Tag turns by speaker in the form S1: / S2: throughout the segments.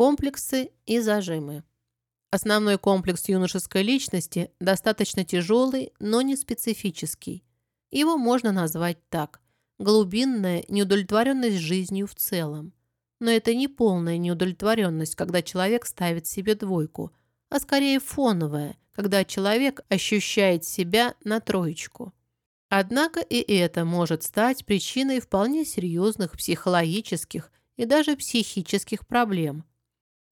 S1: Комплексы и зажимы. Основной комплекс юношеской личности достаточно тяжелый, но не специфический. Его можно назвать так – глубинная неудовлетворенность жизнью в целом. Но это не полная неудовлетворенность, когда человек ставит себе двойку, а скорее фоновая, когда человек ощущает себя на троечку. Однако и это может стать причиной вполне серьезных психологических и даже психических проблем –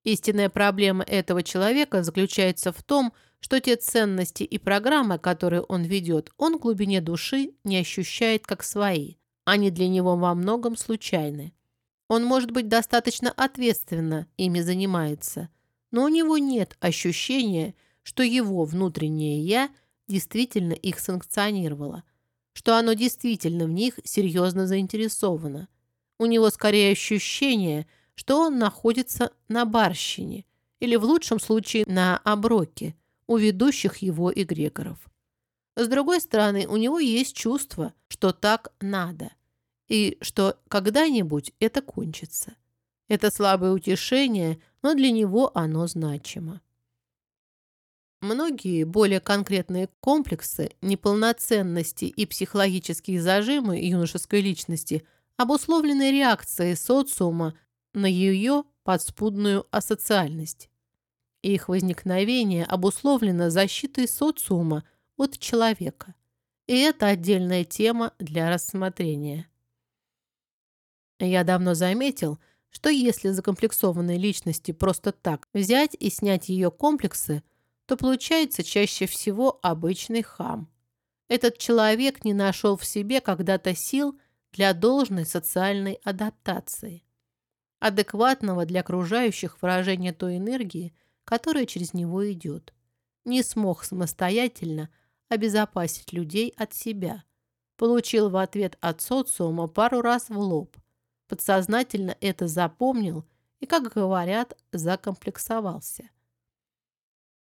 S1: Истинная проблема этого человека заключается в том, что те ценности и программы, которые он ведет, он в глубине души не ощущает как свои. Они для него во многом случайны. Он, может быть, достаточно ответственно ими занимается, но у него нет ощущения, что его внутреннее «я» действительно их санкционировало, что оно действительно в них серьезно заинтересовано. У него скорее ощущение – что он находится на барщине или в лучшем случае на оброке у ведущих его эгрегоров. С другой стороны, у него есть чувство, что так надо и что когда-нибудь это кончится. Это слабое утешение, но для него оно значимо. Многие более конкретные комплексы, неполноценности и психологические зажимы юношеской личности обусловлены реакцией социума на ее подспудную асоциальность. Их возникновение обусловлено защитой социума от человека. И это отдельная тема для рассмотрения. Я давно заметил, что если закомплексованной личности просто так взять и снять ее комплексы, то получается чаще всего обычный хам. Этот человек не нашел в себе когда-то сил для должной социальной адаптации адекватного для окружающих выражения той энергии, которая через него идет. Не смог самостоятельно обезопасить людей от себя. Получил в ответ от социума пару раз в лоб. Подсознательно это запомнил и, как говорят, закомплексовался.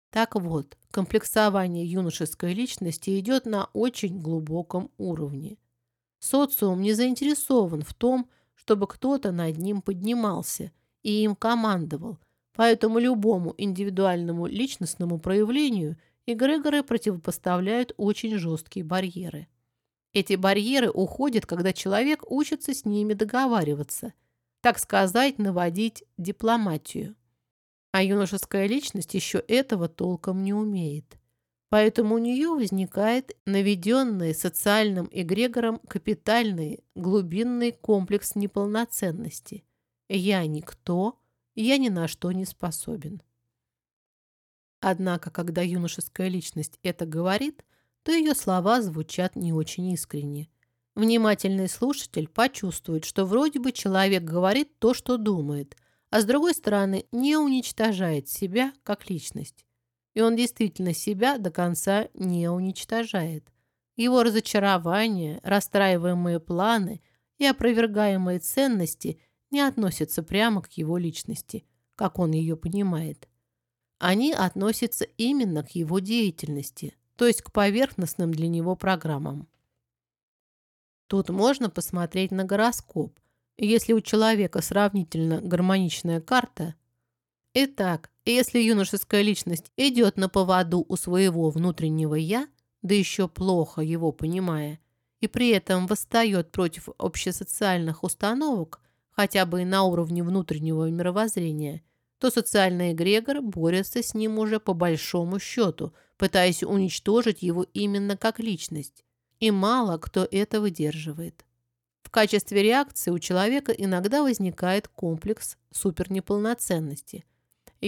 S1: Так вот, комплексование юношеской личности идет на очень глубоком уровне. Социум не заинтересован в том, чтобы кто-то над ним поднимался и им командовал, поэтому любому индивидуальному личностному проявлению эгрегоры противопоставляют очень жесткие барьеры. Эти барьеры уходят, когда человек учится с ними договариваться, так сказать, наводить дипломатию. А юношеская личность еще этого толком не умеет. Поэтому у нее возникает наведенный социальным эгрегором капитальный глубинный комплекс неполноценности. Я никто, я ни на что не способен. Однако, когда юношеская личность это говорит, то ее слова звучат не очень искренне. Внимательный слушатель почувствует, что вроде бы человек говорит то, что думает, а с другой стороны не уничтожает себя как личность. И он действительно себя до конца не уничтожает. Его разочарования, расстраиваемые планы и опровергаемые ценности не относятся прямо к его личности, как он ее понимает. Они относятся именно к его деятельности, то есть к поверхностным для него программам. Тут можно посмотреть на гороскоп. Если у человека сравнительно гармоничная карта – Итак, если юношеская личность идет на поводу у своего внутреннего «я», да еще плохо его понимая, и при этом восстает против общесоциальных установок, хотя бы и на уровне внутреннего мировоззрения, то социальный эгрегор борется с ним уже по большому счету, пытаясь уничтожить его именно как личность. И мало кто это выдерживает. В качестве реакции у человека иногда возникает комплекс супернеполноценности –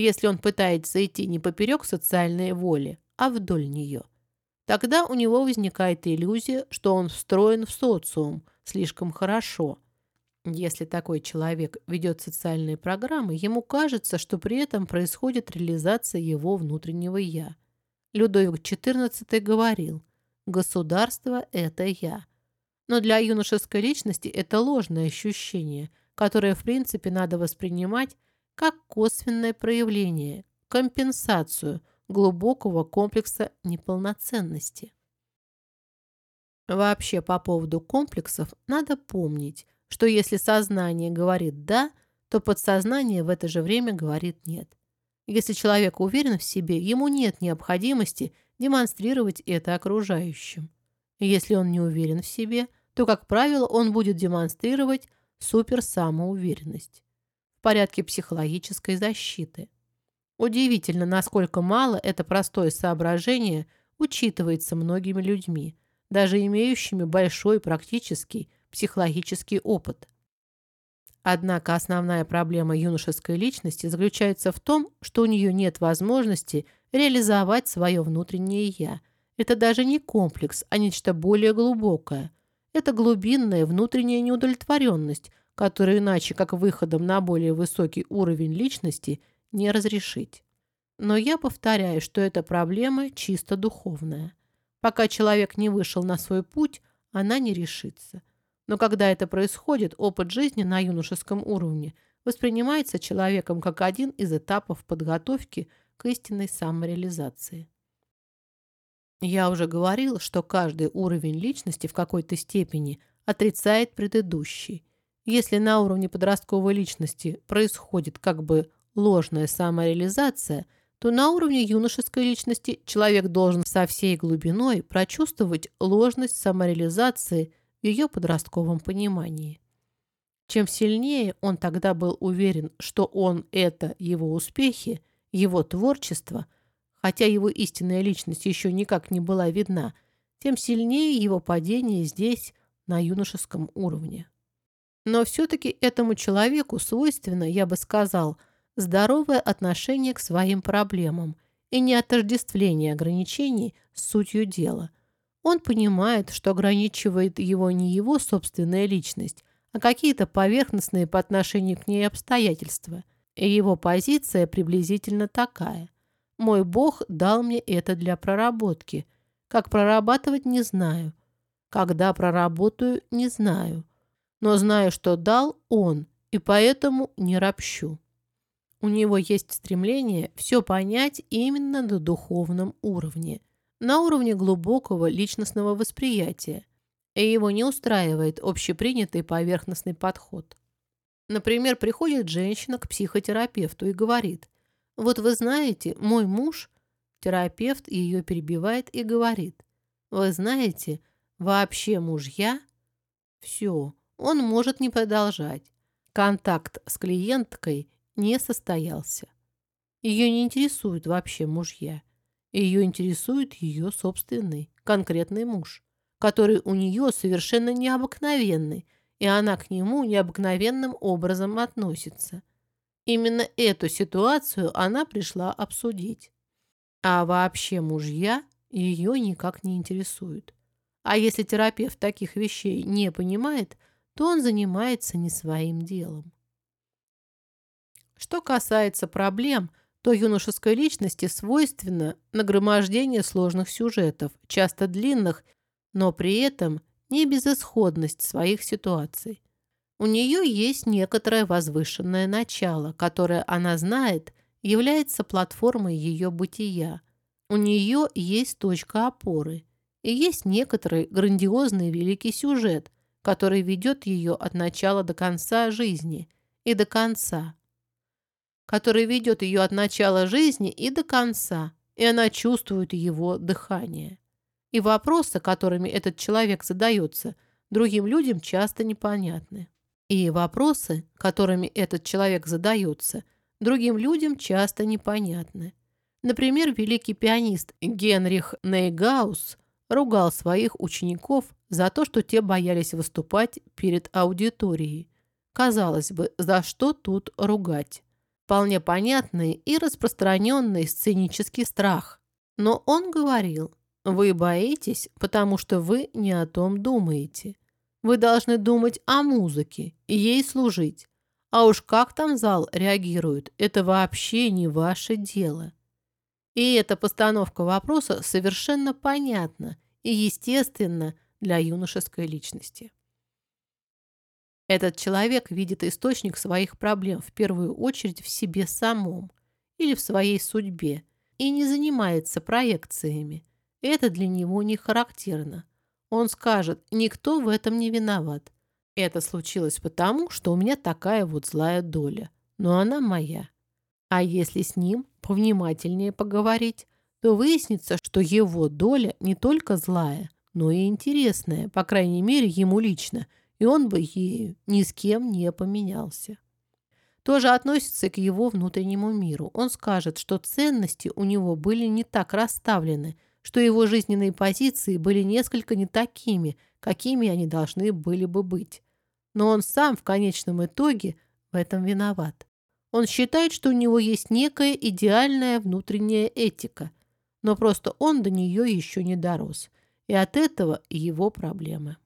S1: если он пытается идти не поперек социальной воли, а вдоль нее. Тогда у него возникает иллюзия, что он встроен в социум слишком хорошо. Если такой человек ведет социальные программы, ему кажется, что при этом происходит реализация его внутреннего «я». Людовик XIV говорил «Государство – это я». Но для юношеской личности это ложное ощущение, которое в принципе надо воспринимать как косвенное проявление, компенсацию глубокого комплекса неполноценности. Вообще по поводу комплексов надо помнить, что если сознание говорит «да», то подсознание в это же время говорит «нет». Если человек уверен в себе, ему нет необходимости демонстрировать это окружающим. Если он не уверен в себе, то, как правило, он будет демонстрировать суперсамоуверенность порядке психологической защиты. Удивительно, насколько мало это простое соображение учитывается многими людьми, даже имеющими большой практический психологический опыт. Однако основная проблема юношеской личности заключается в том, что у нее нет возможности реализовать свое внутреннее «я». Это даже не комплекс, а нечто более глубокое. Это глубинная внутренняя неудовлетворенность, которую иначе, как выходом на более высокий уровень личности, не разрешить. Но я повторяю, что эта проблема чисто духовная. Пока человек не вышел на свой путь, она не решится. Но когда это происходит, опыт жизни на юношеском уровне воспринимается человеком как один из этапов подготовки к истинной самореализации. Я уже говорил, что каждый уровень личности в какой-то степени отрицает предыдущий. Если на уровне подростковой личности происходит как бы ложная самореализация, то на уровне юношеской личности человек должен со всей глубиной прочувствовать ложность самореализации – ее подростковом понимании. Чем сильнее он тогда был уверен, что он – это его успехи, его творчество, хотя его истинная личность еще никак не была видна, тем сильнее его падение здесь, на юношеском уровне. Но все-таки этому человеку свойственно, я бы сказал, здоровое отношение к своим проблемам и не отождествление ограничений с сутью дела, он понимает, что ограничивает его не его собственная личность, а какие-то поверхностные по отношению к ней обстоятельства. И его позиция приблизительно такая. «Мой Бог дал мне это для проработки. Как прорабатывать, не знаю. Когда проработаю, не знаю. Но знаю, что дал Он, и поэтому не ропщу». У него есть стремление все понять именно на духовном уровне – на уровне глубокого личностного восприятия, и его не устраивает общепринятый поверхностный подход. Например, приходит женщина к психотерапевту и говорит, «Вот вы знаете, мой муж...» Терапевт ее перебивает и говорит, «Вы знаете, вообще мужья...» Все, он может не продолжать. Контакт с клиенткой не состоялся. Ее не интересуют вообще мужья. Ее интересует ее собственный, конкретный муж, который у нее совершенно необыкновенный, и она к нему необыкновенным образом относится. Именно эту ситуацию она пришла обсудить. А вообще мужья ее никак не интересуют. А если терапевт таких вещей не понимает, то он занимается не своим делом. Что касается проблем – то юношеской личности свойственно нагромождение сложных сюжетов, часто длинных, но при этом не безысходность своих ситуаций. У нее есть некоторое возвышенное начало, которое она знает, является платформой ее бытия. У нее есть точка опоры. И есть некоторый грандиозный великий сюжет, который ведет ее от начала до конца жизни и до конца, который ведет ее от начала жизни и до конца, и она чувствует его дыхание. И вопросы, которыми этот человек задается, другим людям часто непонятны. И вопросы, которыми этот человек задается, другим людям часто непонятны. Например, великий пианист Генрих Нейгаус ругал своих учеников за то, что те боялись выступать перед аудиторией. Казалось бы, за что тут ругать? вполне понятный и распространенный сценический страх. Но он говорил, вы боитесь, потому что вы не о том думаете. Вы должны думать о музыке и ей служить. А уж как там зал реагирует, это вообще не ваше дело. И эта постановка вопроса совершенно понятна и естественна для юношеской личности. Этот человек видит источник своих проблем в первую очередь в себе самом или в своей судьбе и не занимается проекциями. Это для него не характерно. Он скажет, никто в этом не виноват. Это случилось потому, что у меня такая вот злая доля. Но она моя. А если с ним повнимательнее поговорить, то выяснится, что его доля не только злая, но и интересная, по крайней мере, ему лично, и он бы ею ни с кем не поменялся. Тоже относится к его внутреннему миру. Он скажет, что ценности у него были не так расставлены, что его жизненные позиции были несколько не такими, какими они должны были бы быть. Но он сам в конечном итоге в этом виноват. Он считает, что у него есть некая идеальная внутренняя этика, но просто он до нее еще не дорос. И от этого его проблемы.